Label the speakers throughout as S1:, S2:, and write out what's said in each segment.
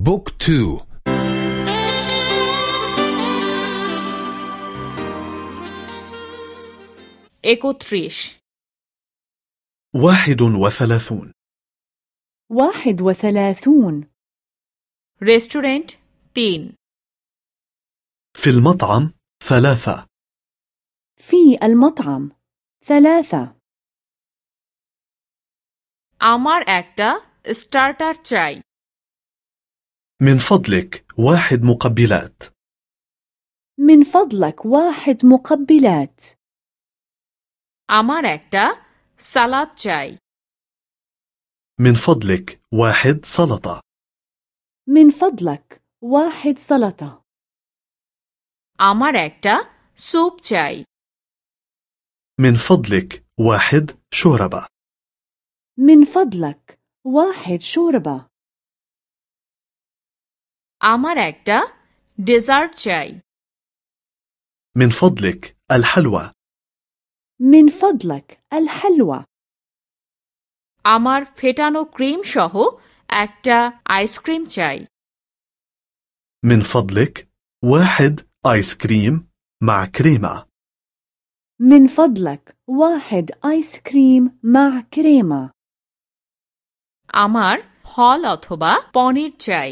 S1: بوك تو
S2: একত্রিশ
S3: واحد وثلاثون
S4: واحد وثلاثون
S2: রেস্টুরেন্ট তিন
S3: في المطعم ثلاثة
S4: في المطعم ثلاثة
S2: আমার একটা স্টার্টার চাই
S3: من فضلك واحد مقبلات
S4: من فضلك واحد مقبلات
S2: আমার একটা সালাদ চাই
S3: من فضلك واحد سلطة
S4: من فضلك واحد سلطة
S2: আমার একটা স্যুপ চাই
S3: من فضلك واحد شوربة
S4: من فضلك واحد شوربة
S2: আমার একটা ডেজার্ট চাই
S3: من فضلك الحلوى
S4: من فضلك الحلوى
S2: আমার ফেটানো ক্রিম সহ একটা আইসক্রিম চাই
S3: من فضلك واحد آيس كريم مع كريمة
S4: من فضلك واحد آيس كريم مع كريمة
S2: আমার ফল অথবা পনির চাই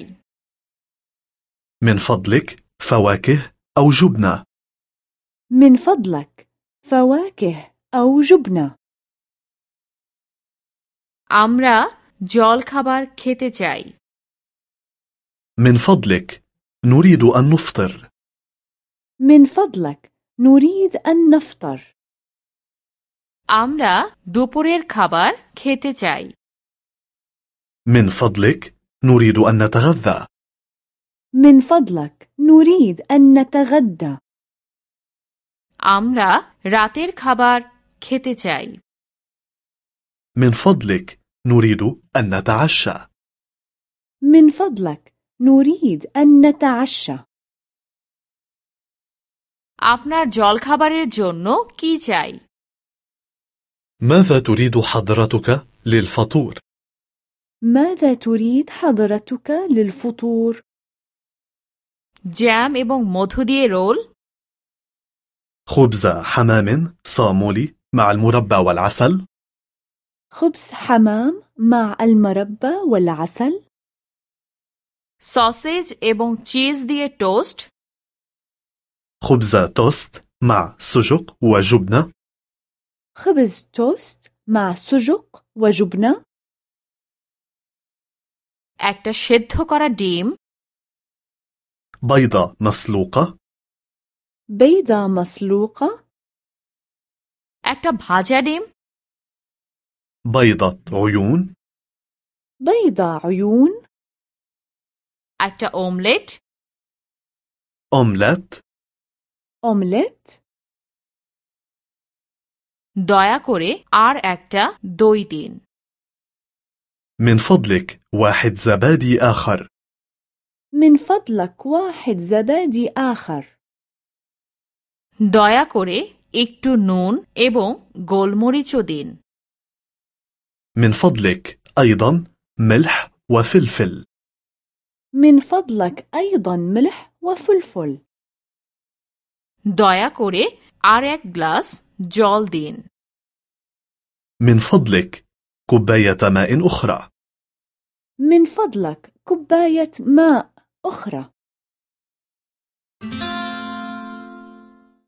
S3: من فضلك فواكه أو جبنة
S4: من فضلك فواكه أو جبنة
S2: আমরা জল খাবার খেতে চাই
S3: من فضلك نريد أن نفطر
S4: من فضلك نريد أن نفطر
S2: আমরা দুপুরের খাবার খেতে চাই
S3: من فضلك نريد أن نتغذى
S4: من فضلك نريد أن نتغدى
S2: আমরা রাতের খাবার খেতে চাই
S3: من فضلك نريد أن نتعشى
S4: من فضلك نريد أن نتعشى
S2: আপনার জলখাবারের জন্য কি চাই
S3: ماذا تريد حضرتك للفطور؟
S4: ماذا تريد حضرتك للفطور؟
S2: জ্যাম এবং মধু দিয়ে রোল
S3: خبز حمام صامولي مع المربى والعسل
S4: خبز حمام مع المربى والعسل
S2: সসেজ এবং চিজ দিয়ে টোস্ট
S3: خبز توست مع سجق وجبنة
S4: خبز توست مع سجق وجبنة
S2: একটা সেদ্ধ করা ডিম
S3: بيضة مسلوقة
S4: بيضة مسلوقة
S2: একটা ভাজা ডিম
S3: بيضة عيون
S4: بيضة عيون
S2: একটা ওমলেট
S3: أومليت
S4: أومليت
S2: দয়া করে আর একটা দই দিন
S3: من فضلك واحد زبادي آخر
S4: من فضلك واحد زبادي آخر
S2: দয়া করে একটু নুন এবং গোলমরিচও দিন
S3: من فضلك أيضا ملح وفلفل
S4: من فضلك أيضا ملح وفلفل
S2: দয়া করে আর এক গ্লাস জল দিন
S3: من فضلك كوباية ماء أخرى
S4: من فضلك كوباية ماء أخرى.